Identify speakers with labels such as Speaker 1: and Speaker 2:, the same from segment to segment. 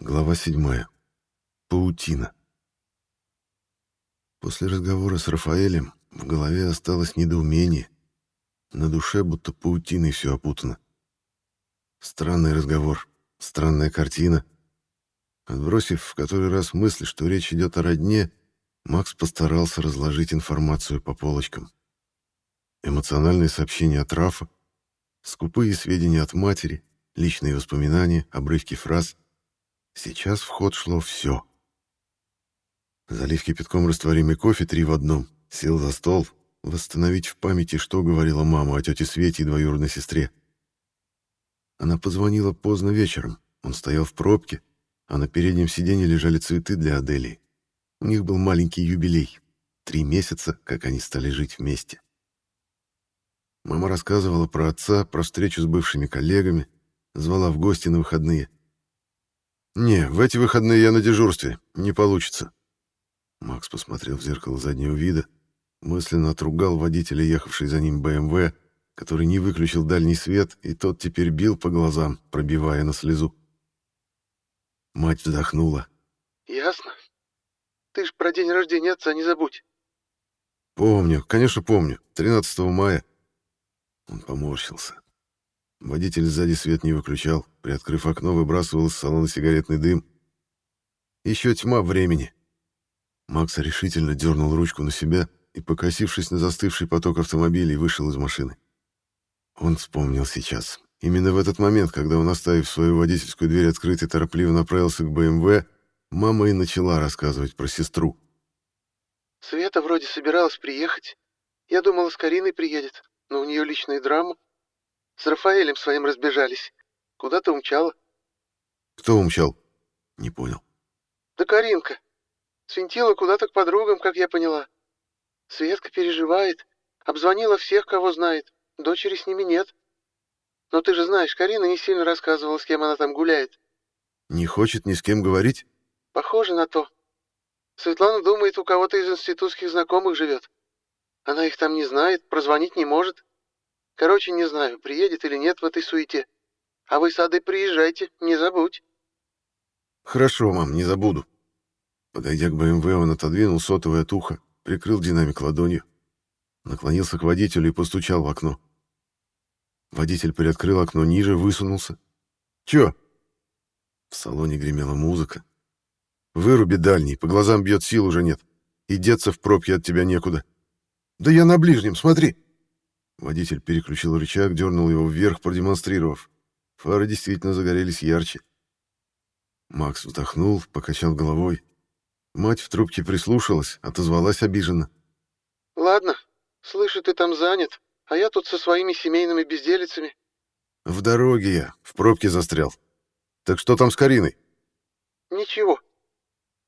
Speaker 1: Глава 7. Паутина. После разговора с Рафаэлем в голове осталось недоумение. На душе будто паутиной все опутано. Странный разговор, странная картина. Отбросив в который раз мысль, что речь идет о родне, Макс постарался разложить информацию по полочкам. Эмоциональные сообщения от Рафа, скупые сведения от матери, личные воспоминания, обрывки фраз — Сейчас в ход шло все. Залив кипятком растворимый кофе три в одном, сел за стол, восстановить в памяти, что говорила мама о тете Свете и двоюродной сестре. Она позвонила поздно вечером, он стоял в пробке, а на переднем сиденье лежали цветы для Аделии. У них был маленький юбилей. Три месяца, как они стали жить вместе. Мама рассказывала про отца, про встречу с бывшими коллегами, звала в гости на выходные. «Не, в эти выходные я на дежурстве. Не получится». Макс посмотрел в зеркало заднего вида, мысленно отругал водителя, ехавший за ним БМВ, который не выключил дальний свет, и тот теперь бил по глазам, пробивая на слезу. Мать вздохнула.
Speaker 2: «Ясно. Ты ж про день рождения отца не забудь».
Speaker 1: «Помню, конечно, помню. 13 мая». Он поморщился. Водитель сзади свет не выключал, приоткрыв окно, выбрасывал из салона сигаретный дым. Еще тьма времени. Макс решительно дернул ручку на себя и, покосившись на застывший поток автомобилей, вышел из машины. Он вспомнил сейчас. Именно в этот момент, когда он, оставив свою водительскую дверь открытой, торопливо направился к БМВ, мама и начала рассказывать про сестру.
Speaker 2: «Света вроде собиралась приехать. Я думала, с Кариной приедет, но у нее личная драма. С Рафаэлем своим разбежались. Куда-то умчала.
Speaker 1: Кто умчал? Не понял.
Speaker 2: Да Каринка. Свинтила куда-то к подругам, как я поняла. Светка переживает. Обзвонила всех, кого знает. Дочери с ними нет. Но ты же знаешь, Карина не сильно рассказывала, с кем она там гуляет.
Speaker 1: Не хочет ни с кем говорить?
Speaker 2: Похоже на то. Светлана думает, у кого-то из институтских знакомых живет. Она их там не знает, прозвонить не может. Короче, не знаю, приедет или нет в этой суете. А вы, Сады, приезжайте, не забудь.
Speaker 1: Хорошо, мам, не забуду. Подойдя к БМВ, он отодвинул сотовое от уха, прикрыл динамик ладонью, наклонился к водителю и постучал в окно. Водитель приоткрыл окно ниже, высунулся. «Чё?» В салоне гремела музыка. «Выруби дальний, по глазам бьет сил уже нет. И деться в пробке от тебя некуда». «Да я на ближнем, смотри!» Водитель переключил рычаг, дернул его вверх, продемонстрировав. Фары действительно загорелись ярче. Макс вздохнул, покачал головой. Мать в трубке прислушалась, отозвалась обиженно.
Speaker 2: «Ладно, слышу, ты там занят, а я тут со своими семейными безделицами».
Speaker 1: «В дороге я, в пробке застрял. Так что там с Кариной?»
Speaker 2: «Ничего».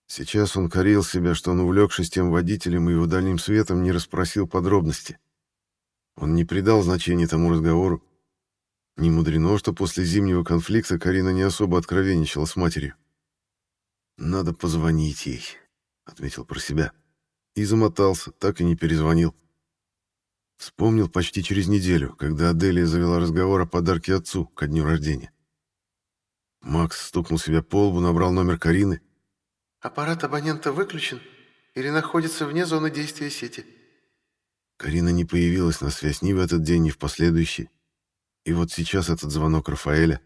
Speaker 1: Сейчас он корил себя, что он, увлекшись тем водителем и его дальним светом, не расспросил подробности. Он не придал значения тому разговору. Не мудрено, что после зимнего конфликта Карина не особо откровенничала с матерью. «Надо позвонить ей», — отметил про себя. И замотался, так и не перезвонил. Вспомнил почти через неделю, когда Аделия завела разговор о подарке отцу ко дню рождения. Макс стукнул себя по лбу, набрал номер Карины.
Speaker 2: «Аппарат абонента выключен или находится вне зоны действия сети?»
Speaker 1: Карина не появилась на связь ни в этот день, ни в последующий. И вот сейчас этот звонок Рафаэля.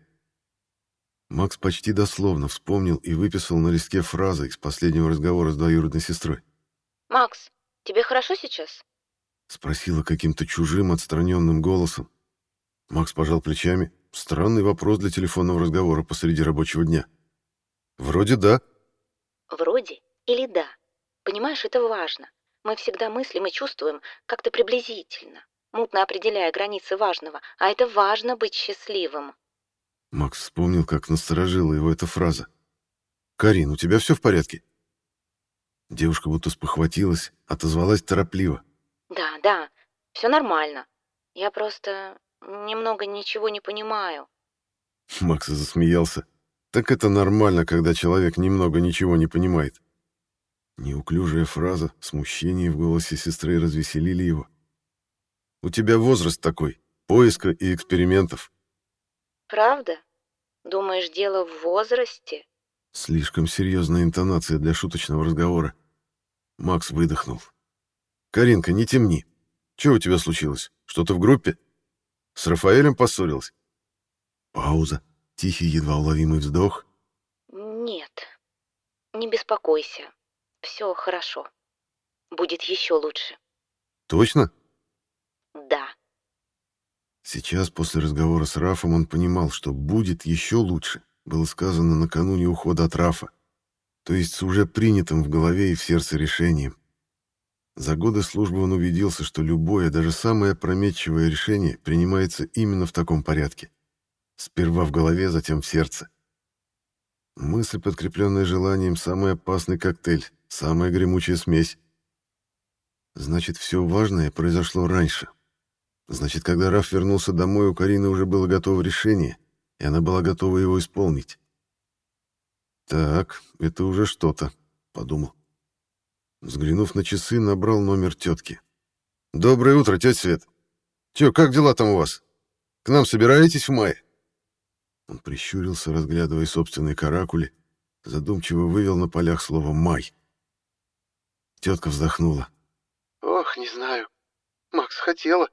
Speaker 1: Макс почти дословно вспомнил и выписал на листке фразы из последнего разговора с двоюродной сестрой.
Speaker 3: «Макс, тебе хорошо сейчас?»
Speaker 1: Спросила каким-то чужим, отстраненным голосом. Макс пожал плечами. Странный вопрос для телефонного разговора посреди рабочего дня. «Вроде да».
Speaker 3: «Вроде или да? Понимаешь, это важно. Мы всегда мыслим и чувствуем как-то приблизительно, мутно определяя границы важного, а это важно быть счастливым.
Speaker 1: Макс вспомнил, как насторожила его эта фраза. «Карин, у тебя все в порядке?» Девушка будто спохватилась, отозвалась торопливо.
Speaker 3: «Да, да, все нормально. Я просто немного ничего не понимаю».
Speaker 1: Макс засмеялся. «Так это нормально, когда человек немного ничего не понимает. Неуклюжая фраза, смущение в голосе сестры развеселили его. «У тебя возраст такой, поиска и экспериментов».
Speaker 3: «Правда? Думаешь, дело в возрасте?»
Speaker 1: Слишком серьезная интонация для шуточного разговора. Макс выдохнул. «Каринка, не темни. Что у тебя случилось? Что-то в группе? С Рафаэлем поссорилась?» Пауза. Тихий, едва уловимый вздох.
Speaker 3: Нет, не беспокойся. Все хорошо. Будет еще лучше.
Speaker 1: Точно?
Speaker 3: Да.
Speaker 1: Сейчас, после разговора с Рафом, он понимал, что «будет еще лучше» было сказано накануне ухода от Рафа, то есть с уже принятым в голове и в сердце решением. За годы службы он убедился, что любое, даже самое опрометчивое решение принимается именно в таком порядке. Сперва в голове, затем в сердце. Мысль, подкрепленная желанием, самый опасный коктейль, самая гремучая смесь. Значит, все важное произошло раньше. Значит, когда Раф вернулся домой, у Карины уже было готово решение, и она была готова его исполнить. «Так, это уже что-то», — подумал. Взглянув на часы, набрал номер тетки. «Доброе утро, тетя Свет. Че, как дела там у вас? К нам собираетесь в мае?» Он прищурился, разглядывая собственные каракули, задумчиво вывел на полях слово «май». Тетка вздохнула.
Speaker 2: «Ох, не знаю. Макс хотела.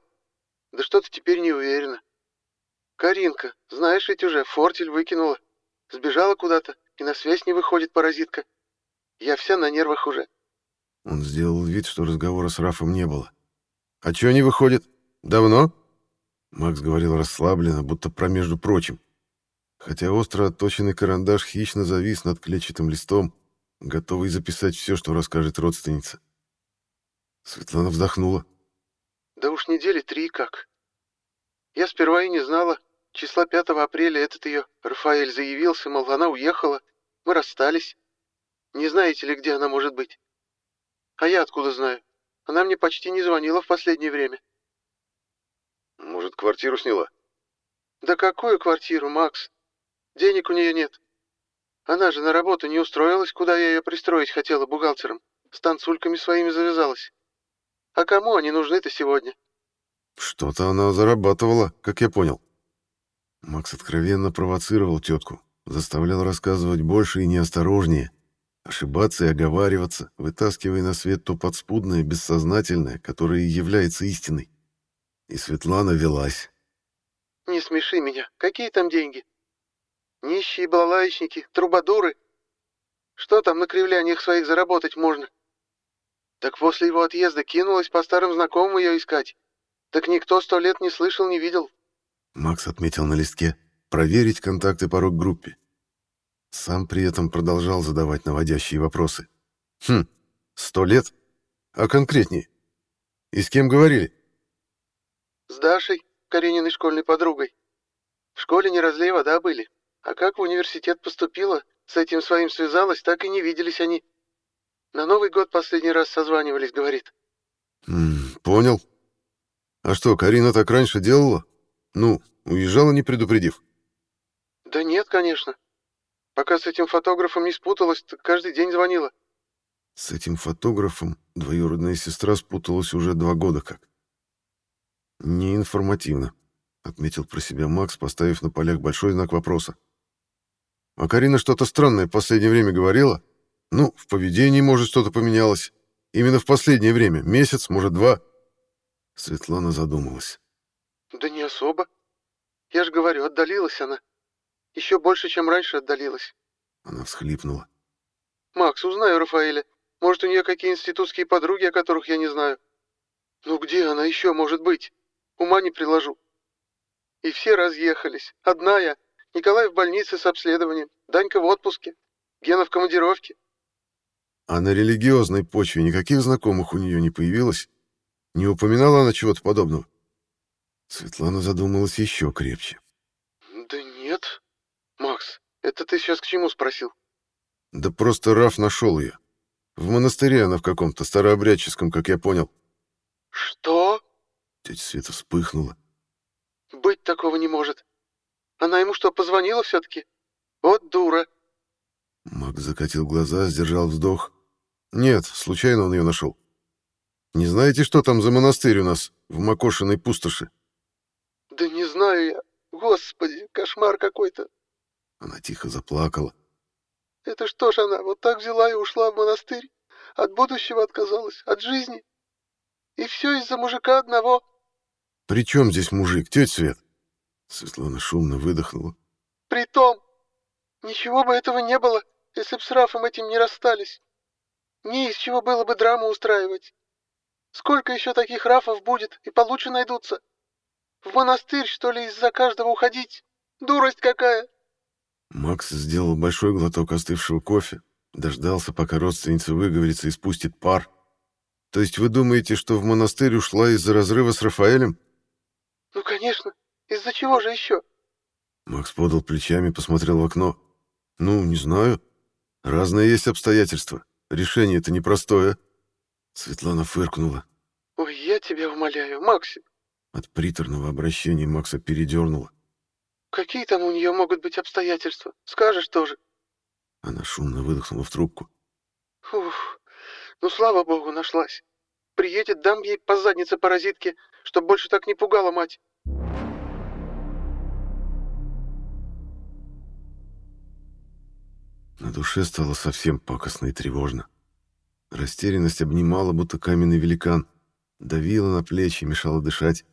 Speaker 2: Да что-то теперь не уверена. Каринка, знаешь ведь уже, фортель выкинула. Сбежала куда-то, и на связь не выходит паразитка. Я вся на нервах уже».
Speaker 1: Он сделал вид, что разговора с Рафом не было. «А чё не выходит? Давно?» Макс говорил расслабленно, будто про между прочим хотя остро отточенный карандаш хищно завис над клетчатым листом, готовый записать все, что расскажет родственница. Светлана вздохнула.
Speaker 2: «Да уж недели три как. Я сперва и не знала. Числа 5 апреля этот ее Рафаэль заявился, мол, она уехала. Мы расстались. Не знаете ли, где она может быть? А я откуда знаю? Она мне почти не звонила в последнее время».
Speaker 1: «Может, квартиру сняла?»
Speaker 2: «Да какую квартиру, Макс? Денег у нее нет. Она же на работу не устроилась, куда я ее пристроить хотела бухгалтером. С танцульками своими завязалась. А кому они нужны-то сегодня?
Speaker 1: Что-то она зарабатывала, как я понял. Макс откровенно провоцировал тетку, заставлял рассказывать больше и неосторожнее, ошибаться и оговариваться, вытаскивая на свет то подспудное, бессознательное, которое и является истиной. И Светлана велась.
Speaker 2: «Не смеши меня. Какие там деньги? Нищие балалайщики, трубадуры. Что там на кривляниях своих заработать можно? Так после его отъезда кинулась по старым знакомым ее искать. Так никто сто лет не слышал, не видел.
Speaker 1: Макс отметил на листке «Проверить контакты по рок-группе». Сам при этом продолжал задавать наводящие вопросы. «Хм, сто лет? А конкретнее? И с кем говорили?»
Speaker 2: «С Дашей, Карениной школьной подругой. В школе не разлей вода были. А как в университет поступила, с этим своим связалась, так и не виделись они. На Новый год последний раз созванивались, говорит.
Speaker 1: -м, понял. А что, Карина так раньше делала? Ну, уезжала, не предупредив?
Speaker 2: Да нет, конечно. Пока с этим фотографом не спуталась, каждый день звонила.
Speaker 1: С этим фотографом двоюродная сестра спуталась уже два года как. Неинформативно, отметил про себя Макс, поставив на полях большой знак вопроса. А Карина что-то странное в последнее время говорила. Ну, в поведении, может, что-то поменялось. Именно в последнее время, месяц, может, два. Светлана задумалась.
Speaker 2: Да не особо. Я же говорю, отдалилась она. Еще больше, чем раньше отдалилась.
Speaker 1: Она всхлипнула.
Speaker 2: Макс, узнаю Рафаэля. Может, у нее какие институтские подруги, о которых я не знаю. Ну где она еще может быть? Ума не приложу. И все разъехались. Одна я. Николай в больнице с обследованием, Данька в отпуске, Гена в командировке.
Speaker 1: А на религиозной почве никаких знакомых у нее не появилось? Не упоминала она чего-то подобного? Светлана задумалась еще крепче.
Speaker 2: Да нет. Макс, это ты сейчас к чему спросил?
Speaker 1: Да просто Раф нашел ее. В монастыре она в каком-то старообрядческом, как я понял.
Speaker 2: Что?
Speaker 1: Тетя Света вспыхнула.
Speaker 2: Быть такого не может. Она ему что, позвонила все-таки? Вот дура!»
Speaker 1: Мак закатил глаза, сдержал вздох. «Нет, случайно он ее нашел. Не знаете, что там за монастырь у нас в Макошиной пустоши?»
Speaker 2: «Да не знаю я. Господи, кошмар какой-то!»
Speaker 1: Она тихо заплакала.
Speaker 2: Это что ж она вот так взяла и ушла в монастырь? От будущего отказалась, от жизни? И все из-за мужика одного?»
Speaker 1: «При чем здесь мужик, тетя Свет?» Светлана шумно выдохнула.
Speaker 2: «Притом, ничего бы этого не было, если б с Рафом этим не расстались. Не из чего было бы драму устраивать. Сколько еще таких Рафов будет и получше найдутся? В монастырь, что ли, из-за каждого уходить? Дурость какая!»
Speaker 1: Макс сделал большой глоток остывшего кофе, дождался, пока родственница выговорится и спустит пар. «То есть вы думаете, что в монастырь ушла из-за разрыва с Рафаэлем?»
Speaker 2: «Ну, конечно. Из-за чего же еще?»
Speaker 1: Макс подал плечами, посмотрел в окно. «Ну, не знаю. Разные есть обстоятельства. Решение это непростое». Светлана фыркнула.
Speaker 2: «Ой, я тебя умоляю, Максим».
Speaker 1: От приторного обращения Макса передернула.
Speaker 2: Какие там у нее могут быть обстоятельства? Скажешь тоже.
Speaker 1: Она шумно выдохнула в трубку.
Speaker 2: Ух, ну слава богу, нашлась. Приедет, дам ей по заднице паразитке, чтоб больше так не пугала мать.
Speaker 1: На душе стало совсем пакостно и тревожно. Растерянность обнимала, будто каменный великан, давила на плечи, мешала дышать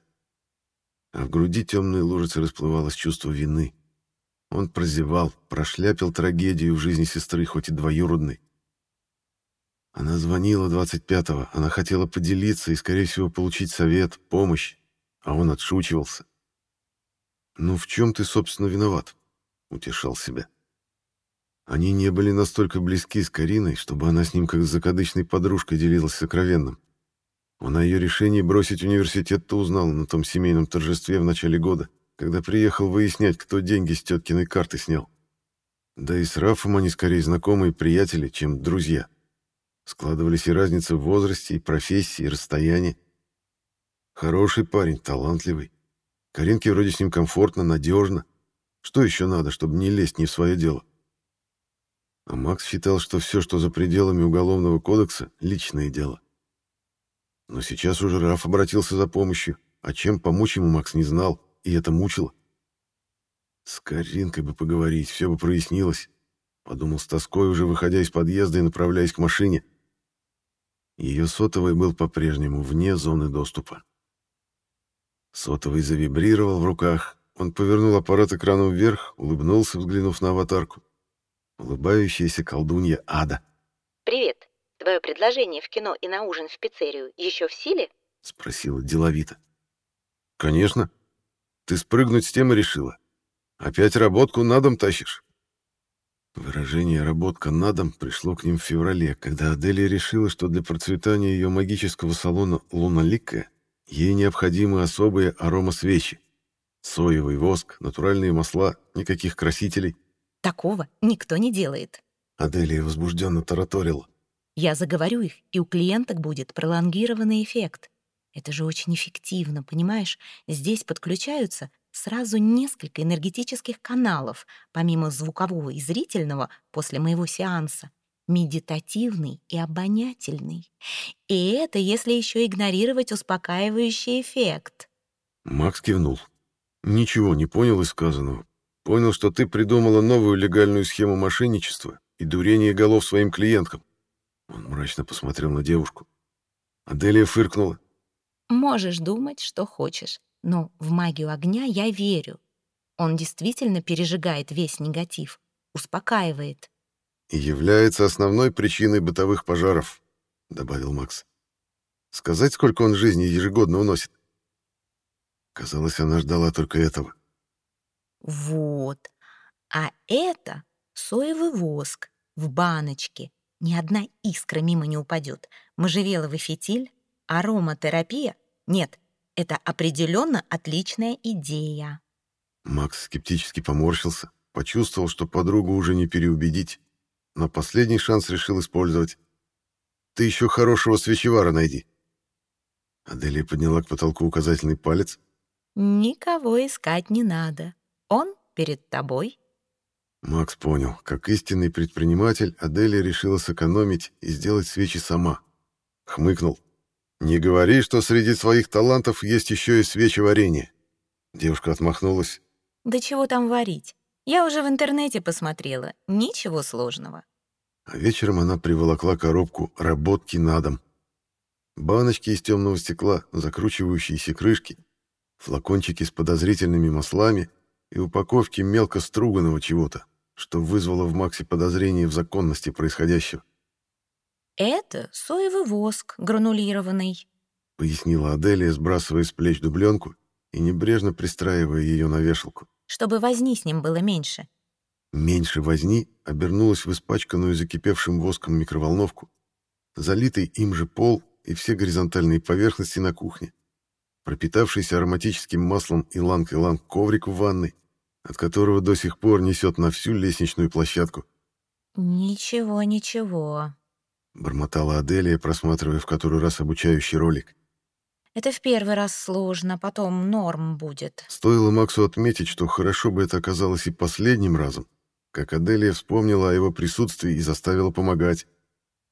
Speaker 1: а в груди темной лужицы расплывалось чувство вины. Он прозевал, прошляпил трагедию в жизни сестры, хоть и двоюродной. Она звонила 25-го, она хотела поделиться и, скорее всего, получить совет, помощь, а он отшучивался. «Ну в чем ты, собственно, виноват?» — утешал себя. Они не были настолько близки с Кариной, чтобы она с ним как с закадычной подружкой делилась сокровенным. Он о ее решении бросить университет-то узнал на том семейном торжестве в начале года, когда приехал выяснять, кто деньги с теткиной карты снял. Да и с Рафом они скорее знакомые приятели, чем друзья. Складывались и разницы в возрасте, и профессии, и расстоянии. Хороший парень, талантливый. Каринке вроде с ним комфортно, надежно. Что еще надо, чтобы не лезть не в свое дело? А Макс считал, что все, что за пределами Уголовного кодекса, — личное дело. Но сейчас уже Раф обратился за помощью, а чем помочь ему Макс не знал, и это мучило. С Каринкой бы поговорить, все бы прояснилось. Подумал с тоской, уже выходя из подъезда и направляясь к машине. Ее сотовый был по-прежнему вне зоны доступа. Сотовый завибрировал в руках. Он повернул аппарат экраном вверх, улыбнулся, взглянув на аватарку. Улыбающаяся колдунья ада.
Speaker 3: «Привет. Твое предложение в кино и на ужин в пиццерию еще в силе?
Speaker 1: Спросила деловито. Конечно. Ты спрыгнуть с темы решила. Опять работку на дом тащишь? Выражение «работка на дом» пришло к ним в феврале, когда Аделия решила, что для процветания ее магического салона «Луналикка» ей необходимы особые аромасвечи. Соевый воск, натуральные масла, никаких красителей.
Speaker 3: Такого никто не делает.
Speaker 1: Аделия возбужденно тараторила.
Speaker 3: Я заговорю их, и у клиенток будет пролонгированный эффект. Это же очень эффективно, понимаешь? Здесь подключаются сразу несколько энергетических каналов, помимо звукового и зрительного после моего сеанса. Медитативный и обонятельный. И это если еще игнорировать успокаивающий эффект.
Speaker 1: Макс кивнул. Ничего не понял из сказанного. Понял, что ты придумала новую легальную схему мошенничества и дурения голов своим клиенткам. Он мрачно посмотрел на девушку. Аделия фыркнула.
Speaker 3: «Можешь думать, что хочешь, но в магию огня я верю. Он действительно пережигает весь негатив, успокаивает».
Speaker 1: «И является основной причиной бытовых пожаров», — добавил Макс. «Сказать, сколько он жизни ежегодно уносит?» Казалось, она ждала только этого.
Speaker 3: «Вот. А это соевый воск в баночке ни одна искра мимо не упадет. Можжевеловый фитиль, ароматерапия? Нет, это определенно отличная идея.
Speaker 1: Макс скептически поморщился, почувствовал, что подругу уже не переубедить. Но последний шанс решил использовать. «Ты еще хорошего свечевара найди». Аделия подняла к потолку указательный палец.
Speaker 3: «Никого искать не надо. Он перед тобой».
Speaker 1: Макс понял, как истинный предприниматель, Аделия решила сэкономить и сделать свечи сама. Хмыкнул. «Не говори, что среди своих талантов есть еще и свечи варенье». Девушка отмахнулась.
Speaker 3: «Да чего там варить? Я уже в интернете посмотрела. Ничего сложного.
Speaker 1: А вечером она приволокла коробку «Работки на дом». Баночки из темного стекла, закручивающиеся крышки, флакончики с подозрительными маслами и упаковки мелко струганного чего-то, что вызвало в Максе подозрение в законности происходящего.
Speaker 3: «Это соевый воск гранулированный», —
Speaker 1: пояснила Аделия, сбрасывая с плеч дубленку и небрежно пристраивая ее на вешалку.
Speaker 3: «Чтобы возни с ним было меньше».
Speaker 1: Меньше возни обернулась в испачканную закипевшим воском микроволновку, залитый им же пол и все горизонтальные поверхности на кухне, пропитавшийся ароматическим маслом иланг-иланг коврик в ванной, от которого до сих пор несет на всю лестничную площадку.
Speaker 3: «Ничего, ничего», —
Speaker 1: бормотала Аделия, просматривая в который раз обучающий ролик.
Speaker 3: «Это в первый раз сложно, потом норм будет».
Speaker 1: Стоило Максу отметить, что хорошо бы это оказалось и последним разом, как Аделия вспомнила о его присутствии и заставила помогать.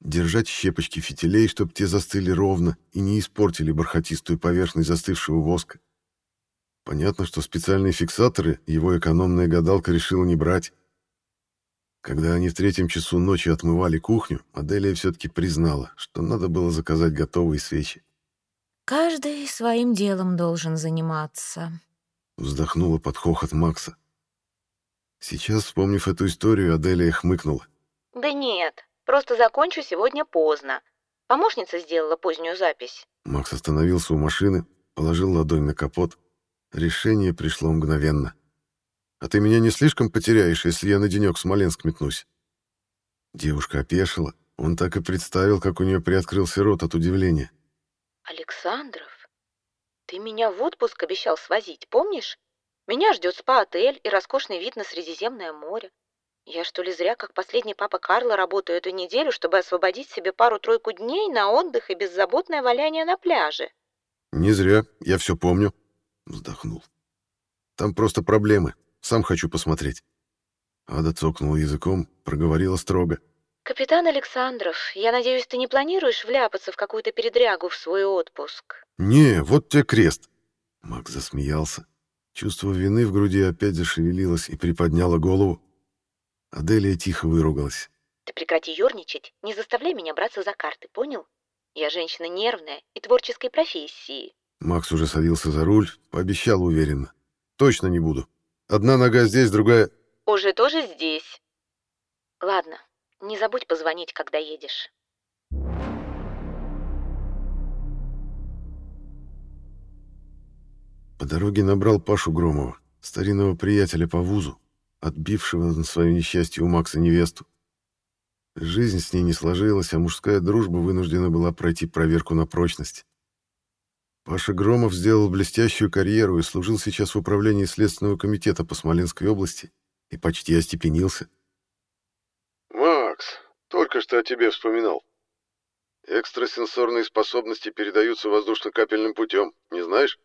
Speaker 1: Держать щепочки фитилей, чтобы те застыли ровно и не испортили бархатистую поверхность застывшего воска. Понятно, что специальные фиксаторы его экономная гадалка решила не брать. Когда они в третьем часу ночи отмывали кухню, Аделия все-таки признала, что надо было заказать готовые свечи.
Speaker 3: «Каждый своим делом должен заниматься», —
Speaker 1: вздохнула под хохот Макса. Сейчас, вспомнив эту историю, Аделия хмыкнула.
Speaker 3: «Да нет, просто закончу сегодня поздно. Помощница сделала позднюю запись».
Speaker 1: Макс остановился у машины, положил ладонь на капот, Решение пришло мгновенно. «А ты меня не слишком потеряешь, если я на денек в Смоленск метнусь?» Девушка опешила. Он так и представил, как у нее приоткрылся рот от удивления.
Speaker 3: «Александров, ты меня в отпуск обещал свозить, помнишь? Меня ждет спа-отель и роскошный вид на Средиземное море. Я что ли зря, как последний папа Карло, работаю эту неделю, чтобы освободить себе пару-тройку дней на отдых и беззаботное валяние на пляже?»
Speaker 1: «Не зря, я все помню», Вздохнул. Там просто проблемы. Сам хочу посмотреть. Ада цокнула языком, проговорила строго.
Speaker 3: «Капитан Александров, я надеюсь, ты не планируешь вляпаться в какую-то передрягу в свой отпуск?»
Speaker 1: «Не, вот тебе крест!» Макс засмеялся. Чувство вины в груди опять зашевелилось и приподняло голову. Аделия тихо выругалась.
Speaker 3: «Ты прекрати ерничать, не заставляй меня браться за карты, понял? Я женщина нервная и творческой профессии.
Speaker 1: Макс уже садился за руль, пообещал уверенно. «Точно не буду. Одна нога здесь, другая...»
Speaker 3: «Уже тоже здесь. Ладно, не забудь позвонить, когда едешь».
Speaker 1: По дороге набрал Пашу Громова, старинного приятеля по вузу, отбившего на свое несчастье у Макса невесту. Жизнь с ней не сложилась, а мужская дружба вынуждена была пройти проверку на прочность. Паша Громов сделал блестящую карьеру и служил сейчас в управлении Следственного комитета по Смоленской области и почти остепенился. «Макс, только что о тебе вспоминал. Экстрасенсорные способности передаются воздушно-капельным путем, не знаешь?»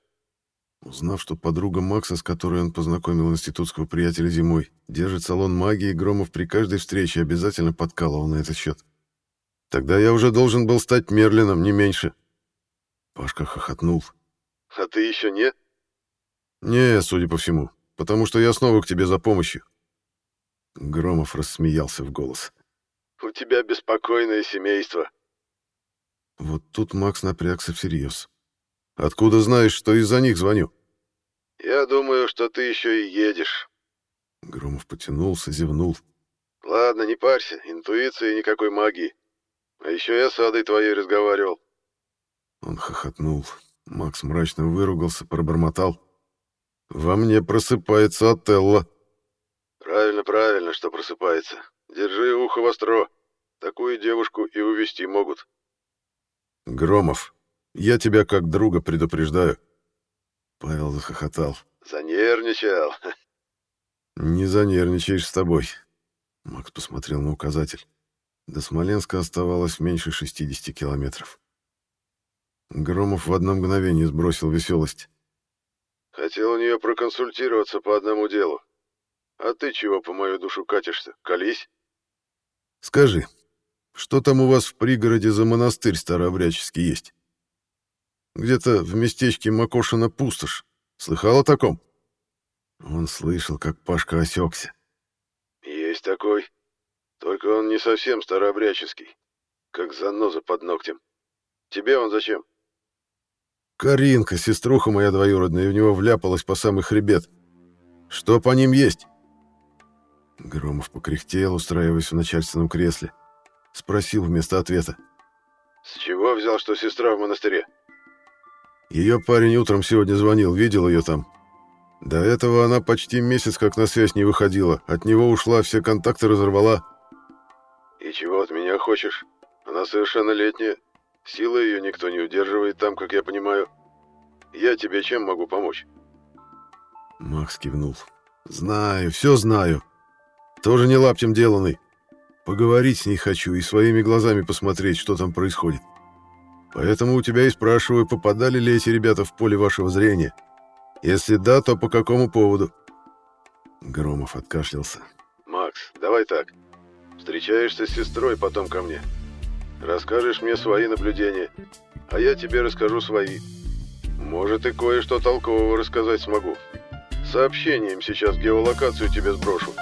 Speaker 1: Узнав, что подруга Макса, с которой он познакомил институтского приятеля зимой, держит салон магии, Громов при каждой встрече обязательно подкалывал на этот счет. «Тогда я уже должен был стать Мерлином, не меньше», Пашка хохотнул. «А ты еще не?» «Не, судя по всему, потому что я снова к тебе за помощью». Громов рассмеялся в голос. «У тебя беспокойное семейство». Вот тут Макс напрягся всерьез. «Откуда знаешь, что из-за них звоню?» «Я думаю, что ты еще и едешь». Громов потянулся, зевнул. «Ладно, не парься, интуиции никакой магии. А еще я с Адой твоей разговаривал. Он хохотнул. Макс мрачно выругался, пробормотал. «Во мне просыпается Отелло». «Правильно, правильно, что просыпается. Держи ухо востро. Такую девушку и увести могут». «Громов, я тебя как друга предупреждаю». Павел захохотал. «Занервничал». «Не занервничаешь с тобой». Макс посмотрел на указатель. До Смоленска оставалось меньше 60 километров. Громов в одно мгновение сбросил веселость. «Хотел у нее проконсультироваться по одному делу. А ты чего по мою душу катишься? Колись?» «Скажи, что там у вас в пригороде за монастырь старообрядческий есть? Где-то в местечке Макошина пустошь. Слыхал о таком?» Он слышал, как Пашка осекся.
Speaker 4: Есть такой. Только он не совсем старообрядческий. Как заноза под ногтем. Тебе он зачем?
Speaker 1: Каринка, сеструха моя двоюродная, в него вляпалась по самый хребет. Что по ним есть? Громов покряхтел, устраиваясь в начальственном кресле. Спросил вместо ответа.
Speaker 4: С чего взял, что сестра в монастыре?
Speaker 1: Ее парень утром сегодня звонил, видел ее там. До этого она почти месяц как на связь не выходила. От него ушла, все контакты разорвала.
Speaker 4: И чего от меня хочешь? Она совершеннолетняя. Сила ее никто не удерживает там, как я понимаю. Я тебе чем могу помочь?
Speaker 1: Макс кивнул. Знаю, все знаю. Тоже не лаптем деланный. Поговорить с ней хочу и своими глазами посмотреть, что там происходит. Поэтому у тебя и спрашиваю, попадали ли эти ребята в поле вашего зрения. Если да, то по какому поводу?» Громов откашлялся.
Speaker 4: «Макс, давай так. Встречаешься с сестрой, потом ко мне. Расскажешь мне свои наблюдения, а я тебе расскажу свои. Может, и кое-что толкового рассказать смогу. Сообщением сейчас геолокацию тебе сброшу».